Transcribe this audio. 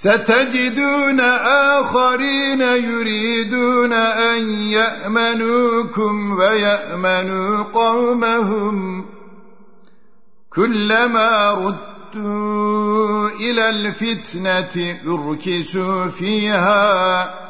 ستجدون آخرين يريدون أن يأمنوكم ويأمنوا قومهم كلما ردوا إلى الفتنة اركسوا فيها